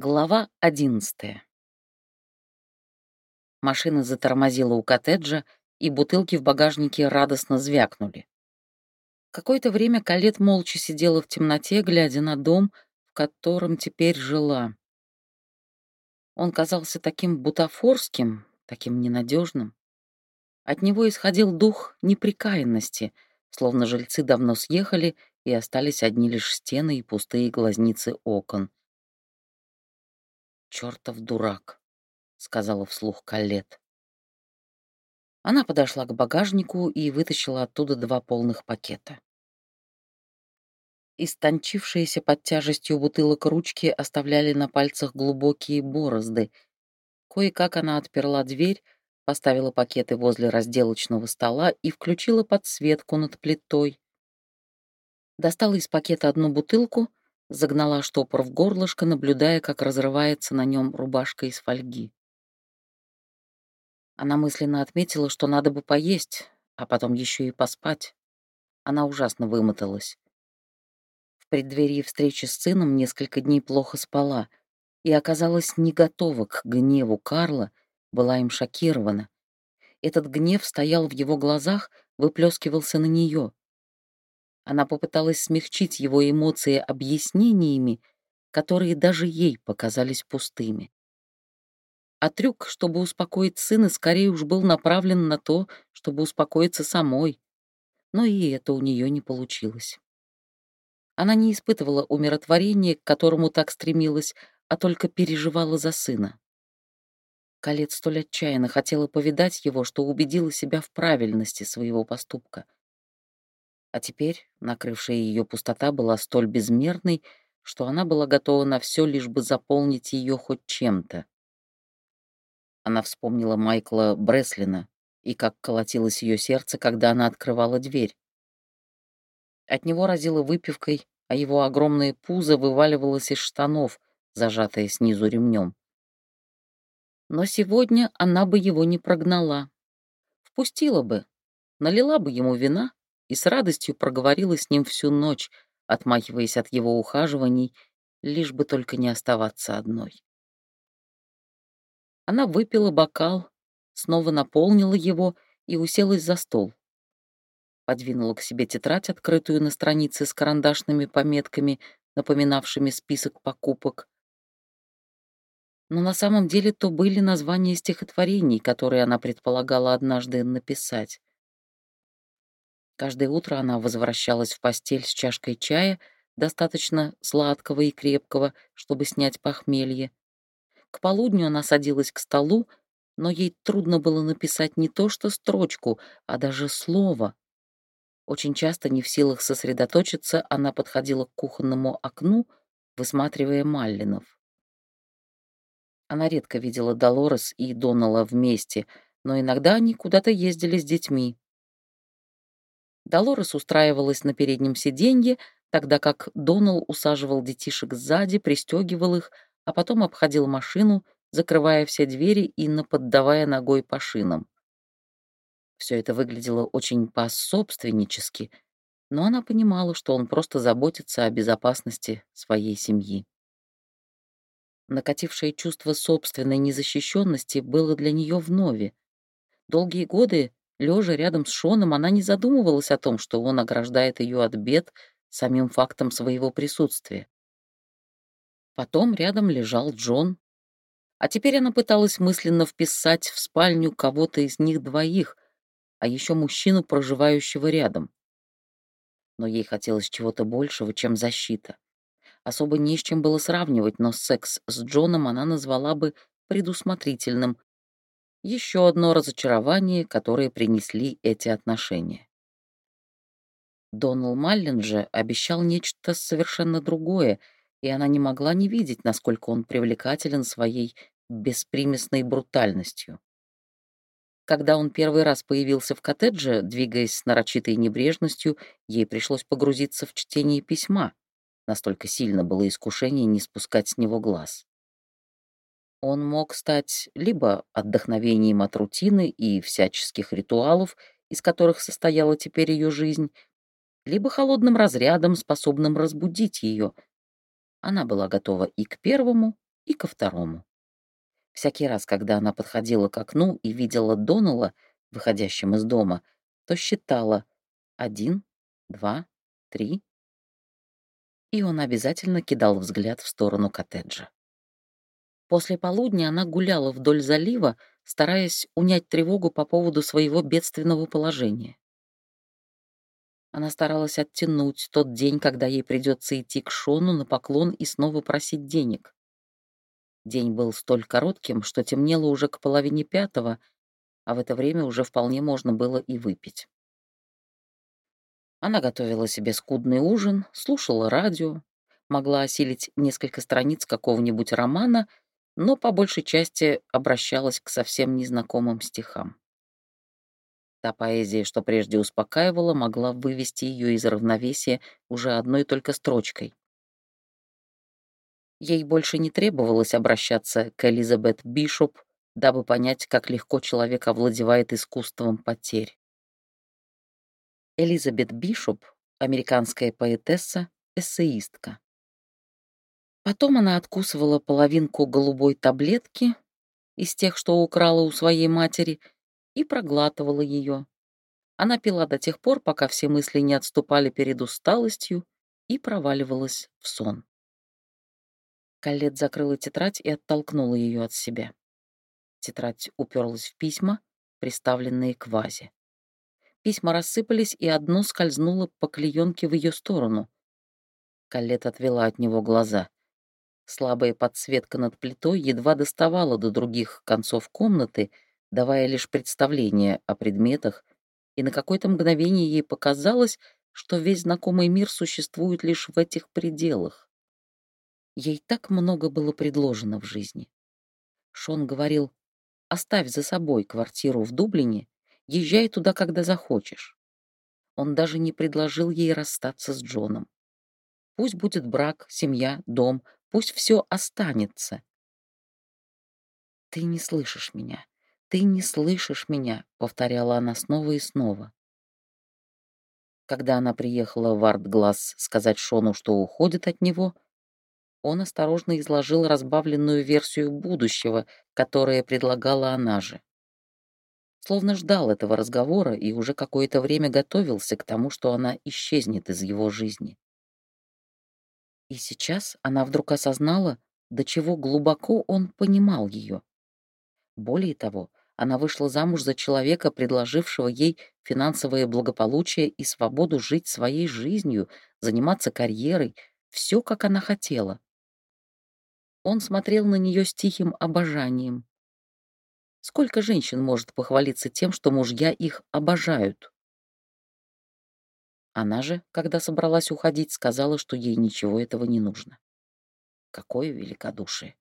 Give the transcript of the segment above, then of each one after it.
Глава одиннадцатая. Машина затормозила у коттеджа, и бутылки в багажнике радостно звякнули. Какое-то время Калет молча сидела в темноте, глядя на дом, в котором теперь жила. Он казался таким бутафорским, таким ненадежным. От него исходил дух неприкаянности, словно жильцы давно съехали и остались одни лишь стены и пустые глазницы окон — «Чёртов дурак», — сказала вслух Калет. Она подошла к багажнику и вытащила оттуда два полных пакета. Истончившиеся под тяжестью бутылок ручки оставляли на пальцах глубокие борозды. Кое-как она отперла дверь, поставила пакеты возле разделочного стола и включила подсветку над плитой. Достала из пакета одну бутылку, загнала штопор в горлышко, наблюдая, как разрывается на нем рубашка из фольги. Она мысленно отметила, что надо бы поесть, а потом еще и поспать. Она ужасно вымоталась. В преддверии встречи с сыном несколько дней плохо спала и оказалась не готова к гневу Карла, была им шокирована. Этот гнев стоял в его глазах, выплескивался на нее. Она попыталась смягчить его эмоции объяснениями, которые даже ей показались пустыми. А трюк, чтобы успокоить сына, скорее уж был направлен на то, чтобы успокоиться самой. Но и это у нее не получилось. Она не испытывала умиротворения, к которому так стремилась, а только переживала за сына. Калет столь отчаянно хотела повидать его, что убедила себя в правильности своего поступка — а теперь накрывшая ее пустота была столь безмерной, что она была готова на все, лишь бы заполнить ее хоть чем-то. Она вспомнила Майкла Бреслина и как колотилось ее сердце, когда она открывала дверь. От него разило выпивкой, а его огромное пузо вываливалось из штанов, зажатое снизу ремнем. Но сегодня она бы его не прогнала. Впустила бы, налила бы ему вина и с радостью проговорила с ним всю ночь, отмахиваясь от его ухаживаний, лишь бы только не оставаться одной. Она выпила бокал, снова наполнила его и уселась за стол. Подвинула к себе тетрадь, открытую на странице с карандашными пометками, напоминавшими список покупок. Но на самом деле то были названия стихотворений, которые она предполагала однажды написать. Каждое утро она возвращалась в постель с чашкой чая, достаточно сладкого и крепкого, чтобы снять похмелье. К полудню она садилась к столу, но ей трудно было написать не то что строчку, а даже слово. Очень часто, не в силах сосредоточиться, она подходила к кухонному окну, высматривая Маллинов. Она редко видела Долорес и Донала вместе, но иногда они куда-то ездили с детьми. Долорес устраивалась на переднем сиденье, тогда как Донал усаживал детишек сзади, пристегивал их, а потом обходил машину, закрывая все двери и наподдавая ногой по шинам. Все это выглядело очень по-собственнически, но она понимала, что он просто заботится о безопасности своей семьи. Накатившее чувство собственной незащищенности было для нее вновь. Долгие годы Лежа рядом с Шоном, она не задумывалась о том, что он ограждает ее от бед самим фактом своего присутствия. Потом рядом лежал Джон. А теперь она пыталась мысленно вписать в спальню кого-то из них двоих, а еще мужчину, проживающего рядом. Но ей хотелось чего-то большего, чем защита. Особо не с чем было сравнивать, но секс с Джоном она назвала бы предусмотрительным, еще одно разочарование, которое принесли эти отношения. Донал Маллин же обещал нечто совершенно другое, и она не могла не видеть, насколько он привлекателен своей беспримесной брутальностью. Когда он первый раз появился в коттедже, двигаясь с нарочитой небрежностью, ей пришлось погрузиться в чтение письма. Настолько сильно было искушение не спускать с него глаз. Он мог стать либо отдохновением от рутины и всяческих ритуалов, из которых состояла теперь ее жизнь, либо холодным разрядом, способным разбудить ее. Она была готова и к первому, и ко второму. Всякий раз, когда она подходила к окну и видела Донала, выходящим из дома, то считала один, два, три, и он обязательно кидал взгляд в сторону коттеджа. После полудня она гуляла вдоль залива, стараясь унять тревогу по поводу своего бедственного положения. Она старалась оттянуть тот день, когда ей придется идти к Шону на поклон и снова просить денег. День был столь коротким, что темнело уже к половине пятого, а в это время уже вполне можно было и выпить. Она готовила себе скудный ужин, слушала радио, могла осилить несколько страниц какого-нибудь романа, но по большей части обращалась к совсем незнакомым стихам. Та поэзия, что прежде успокаивала, могла вывести ее из равновесия уже одной только строчкой. Ей больше не требовалось обращаться к Элизабет Бишоп, дабы понять, как легко человек овладевает искусством потерь. Элизабет Бишоп — американская поэтесса, эссеистка. Потом она откусывала половинку голубой таблетки из тех, что украла у своей матери, и проглатывала ее. Она пила до тех пор, пока все мысли не отступали перед усталостью и проваливалась в сон. Калет закрыла тетрадь и оттолкнула ее от себя. Тетрадь уперлась в письма, приставленные к вазе. Письма рассыпались, и одно скользнуло по клеенке в ее сторону. Калет отвела от него глаза. Слабая подсветка над плитой едва доставала до других концов комнаты, давая лишь представление о предметах, и на какое-то мгновение ей показалось, что весь знакомый мир существует лишь в этих пределах. Ей так много было предложено в жизни. Шон говорил, оставь за собой квартиру в Дублине, езжай туда, когда захочешь. Он даже не предложил ей расстаться с Джоном. Пусть будет брак, семья, дом, пусть все останется. «Ты не слышишь меня, ты не слышишь меня», — повторяла она снова и снова. Когда она приехала в Артглаз сказать Шону, что уходит от него, — он осторожно изложил разбавленную версию будущего, которое предлагала она же. Словно ждал этого разговора и уже какое-то время готовился к тому, что она исчезнет из его жизни. И сейчас она вдруг осознала, до чего глубоко он понимал ее. Более того, она вышла замуж за человека, предложившего ей финансовое благополучие и свободу жить своей жизнью, заниматься карьерой, все, как она хотела. Он смотрел на нее с тихим обожанием. Сколько женщин может похвалиться тем, что мужья их обожают? Она же, когда собралась уходить, сказала, что ей ничего этого не нужно. Какое великодушие!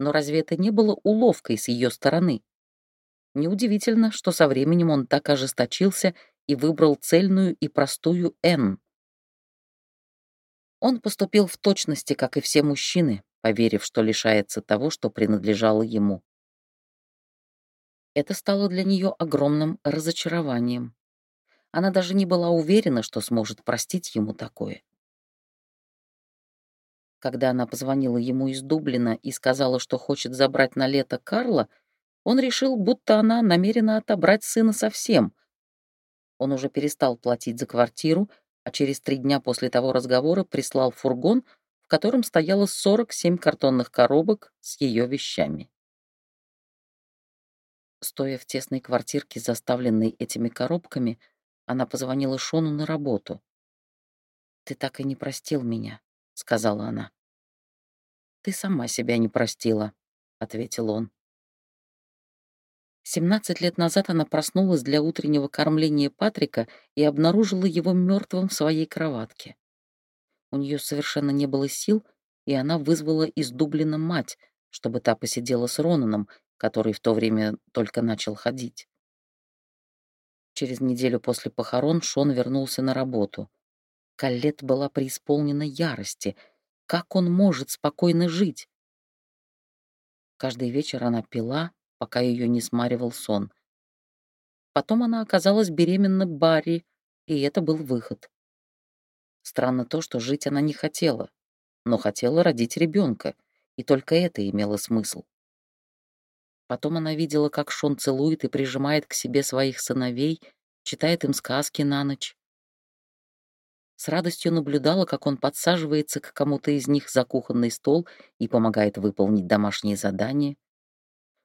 Но разве это не было уловкой с ее стороны? Неудивительно, что со временем он так ожесточился и выбрал цельную и простую «Н», он поступил в точности, как и все мужчины, поверив, что лишается того, что принадлежало ему. Это стало для нее огромным разочарованием. Она даже не была уверена, что сможет простить ему такое. Когда она позвонила ему из Дублина и сказала, что хочет забрать на лето Карла, он решил, будто она намерена отобрать сына совсем. Он уже перестал платить за квартиру, а через три дня после того разговора прислал фургон, в котором стояло 47 картонных коробок с ее вещами. Стоя в тесной квартирке, заставленной этими коробками, она позвонила Шону на работу. «Ты так и не простил меня», — сказала она. «Ты сама себя не простила», — ответил он. 17 лет назад она проснулась для утреннего кормления Патрика и обнаружила его мертвым в своей кроватке. У нее совершенно не было сил, и она вызвала из Дублина мать, чтобы та посидела с Ронаном, который в то время только начал ходить. Через неделю после похорон Шон вернулся на работу. Каллет была преисполнена ярости. Как он может спокойно жить? Каждый вечер она пила, пока ее не смаривал сон. Потом она оказалась беременна Барри, и это был выход. Странно то, что жить она не хотела, но хотела родить ребенка, и только это имело смысл. Потом она видела, как Шон целует и прижимает к себе своих сыновей, читает им сказки на ночь. С радостью наблюдала, как он подсаживается к кому-то из них за кухонный стол и помогает выполнить домашние задания.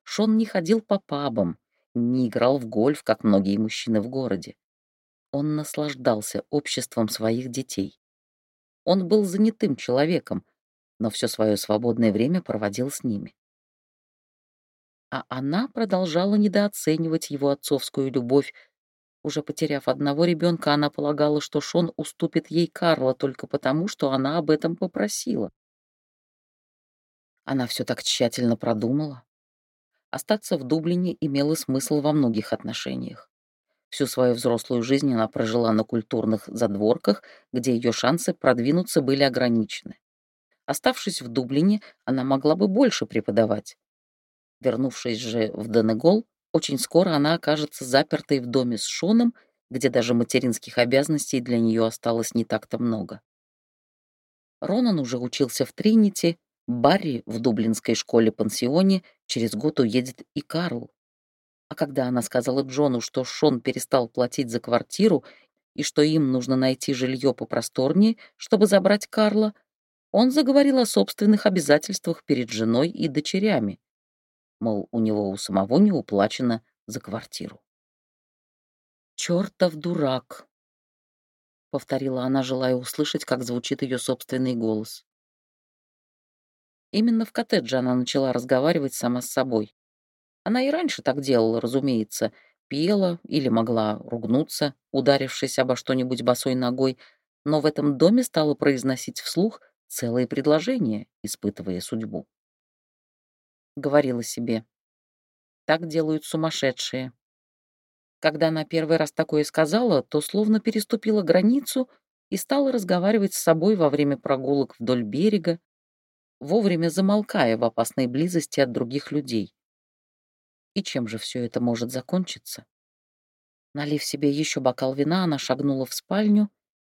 Шон не ходил по пабам, не играл в гольф, как многие мужчины в городе. Он наслаждался обществом своих детей. Он был занятым человеком, но все свое свободное время проводил с ними. А она продолжала недооценивать его отцовскую любовь. Уже потеряв одного ребенка, она полагала, что Шон уступит ей Карла только потому, что она об этом попросила. Она все так тщательно продумала. Остаться в Дублине имело смысл во многих отношениях. Всю свою взрослую жизнь она прожила на культурных задворках, где ее шансы продвинуться были ограничены. Оставшись в Дублине, она могла бы больше преподавать. Вернувшись же в Денегол, очень скоро она окажется запертой в доме с Шоном, где даже материнских обязанностей для нее осталось не так-то много. Ронан уже учился в Тринити, Барри в дублинской школе-пансионе, через год уедет и Карл. А когда она сказала Джону, что Шон перестал платить за квартиру и что им нужно найти жилье попросторнее, чтобы забрать Карла, он заговорил о собственных обязательствах перед женой и дочерями. Мол, у него у самого не уплачено за квартиру. «Чёртов дурак!» — повторила она, желая услышать, как звучит ее собственный голос. Именно в коттедже она начала разговаривать сама с собой. Она и раньше так делала, разумеется, пела или могла ругнуться, ударившись обо что-нибудь босой ногой, но в этом доме стала произносить вслух целые предложения, испытывая судьбу. Говорила себе. Так делают сумасшедшие. Когда она первый раз такое сказала, то словно переступила границу и стала разговаривать с собой во время прогулок вдоль берега, вовремя замолкая в опасной близости от других людей. И чем же все это может закончиться? Налив себе еще бокал вина, она шагнула в спальню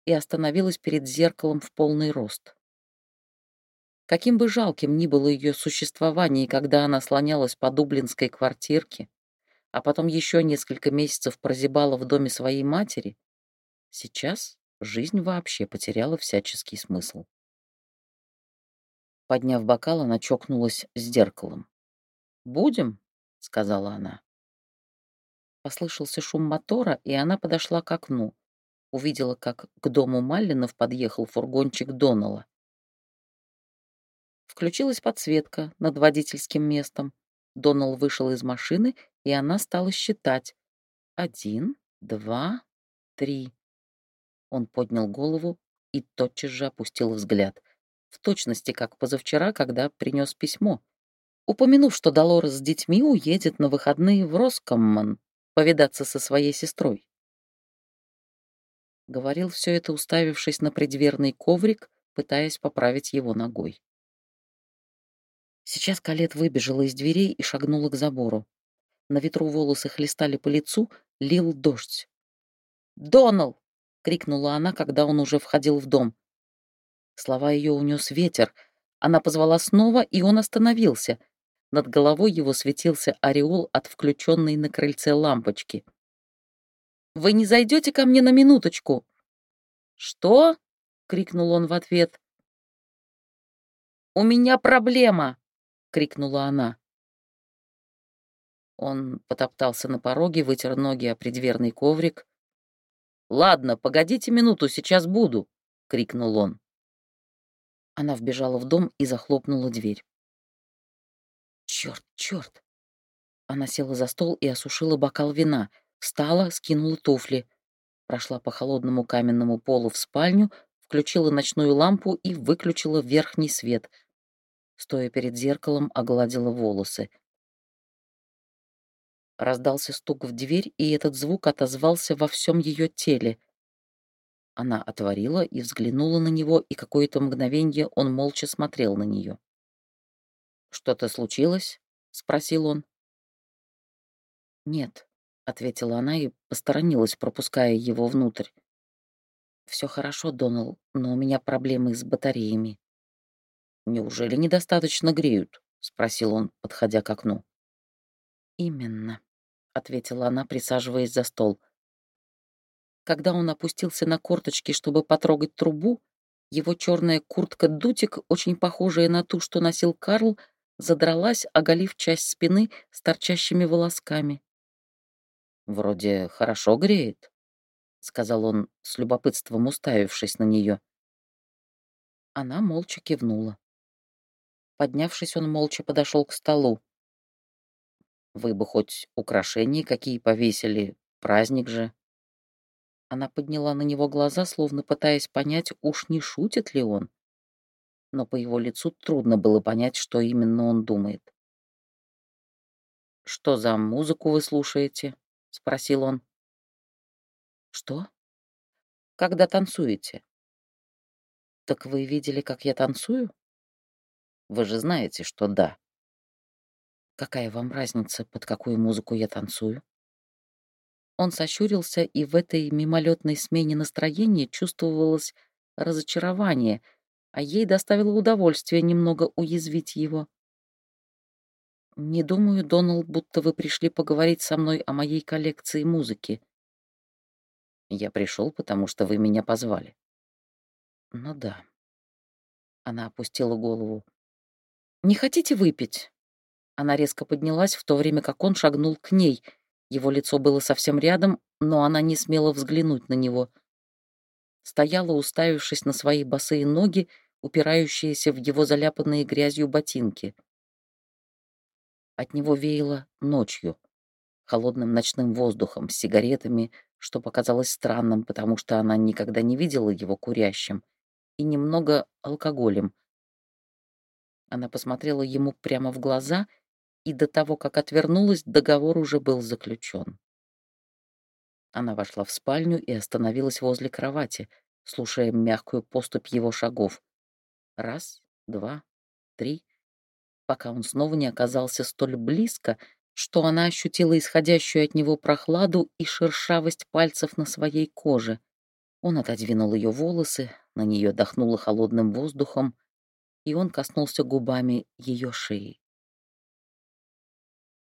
и остановилась перед зеркалом в полный рост. Каким бы жалким ни было ее существование, когда она слонялась по дублинской квартирке, а потом еще несколько месяцев прозябала в доме своей матери, сейчас жизнь вообще потеряла всяческий смысл. Подняв бокал, она чокнулась с зеркалом. «Будем?» — сказала она. Послышался шум мотора, и она подошла к окну. Увидела, как к дому Маллинов подъехал фургончик Донала. Включилась подсветка над водительским местом. Донал вышел из машины, и она стала считать. Один, два, три. Он поднял голову и тотчас же опустил взгляд. В точности, как позавчера, когда принес письмо. Упомянув, что Долорес с детьми уедет на выходные в Роскомман повидаться со своей сестрой. Говорил все это, уставившись на предверный коврик, пытаясь поправить его ногой. Сейчас Калет выбежала из дверей и шагнула к забору. На ветру волосы хлестали по лицу, лил дождь. «Донал!» — крикнула она, когда он уже входил в дом. Слова ее унес ветер. Она позвала снова, и он остановился. Над головой его светился ореол от включенной на крыльце лампочки. «Вы не зайдете ко мне на минуточку?» «Что?» — крикнул он в ответ. «У меня проблема!» Крикнула она. Он потоптался на пороге, вытер ноги о предверный коврик. «Ладно, погодите минуту, сейчас буду!» — крикнул он. Она вбежала в дом и захлопнула дверь. «Черт, черт!» Она села за стол и осушила бокал вина, встала, скинула туфли, прошла по холодному каменному полу в спальню, включила ночную лампу и выключила верхний свет — стоя перед зеркалом, огладила волосы. Раздался стук в дверь, и этот звук отозвался во всем ее теле. Она отворила и взглянула на него, и какое-то мгновенье он молча смотрел на нее. «Что-то случилось?» — спросил он. «Нет», — ответила она и посторонилась, пропуская его внутрь. «Все хорошо, Донал, но у меня проблемы с батареями». «Неужели недостаточно греют?» — спросил он, подходя к окну. «Именно», — ответила она, присаживаясь за стол. Когда он опустился на корточки, чтобы потрогать трубу, его черная куртка-дутик, очень похожая на ту, что носил Карл, задралась, оголив часть спины с торчащими волосками. «Вроде хорошо греет», — сказал он, с любопытством уставившись на нее. Она молча кивнула. Поднявшись, он молча подошел к столу. «Вы бы хоть украшения какие повесили, праздник же». Она подняла на него глаза, словно пытаясь понять, уж не шутит ли он. Но по его лицу трудно было понять, что именно он думает. «Что за музыку вы слушаете?» — спросил он. «Что?» «Когда танцуете?» «Так вы видели, как я танцую?» «Вы же знаете, что да». «Какая вам разница, под какую музыку я танцую?» Он сощурился, и в этой мимолетной смене настроения чувствовалось разочарование, а ей доставило удовольствие немного уязвить его. «Не думаю, Доналд, будто вы пришли поговорить со мной о моей коллекции музыки». «Я пришел, потому что вы меня позвали». «Ну да». Она опустила голову. «Не хотите выпить?» Она резко поднялась, в то время как он шагнул к ней — его лицо было совсем рядом, но она не смела взглянуть на него. Стояла, уставившись на свои босые ноги, упирающиеся в его заляпанные грязью ботинки. От него веяло ночью, холодным ночным воздухом, с сигаретами, что показалось странным, потому что она никогда не видела его курящим, и немного алкоголем. Она посмотрела ему прямо в глаза — и до того, как отвернулась, договор уже был заключен. Она вошла в спальню и остановилась возле кровати, слушая мягкую поступь его шагов. Раз, два, три, пока он снова не оказался столь близко, что она ощутила исходящую от него прохладу и шершавость пальцев на своей коже. Он отодвинул ее волосы, на нее дохнуло холодным воздухом, и он коснулся губами ее шеи.